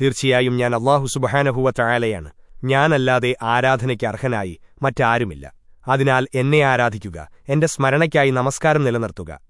തീർച്ചയായും ഞാൻ അള്ളാഹു സുബഹാനഹുവ ഞാനല്ലാതെ ആരാധനയ്ക്ക് അർഹനായി മറ്റാരുമില്ല. അതിനാൽ എന്നെ ആരാധിക്കുക എന്റെ സ്മരണയ്ക്കായി നമസ്കാരം നിലനിർത്തുക.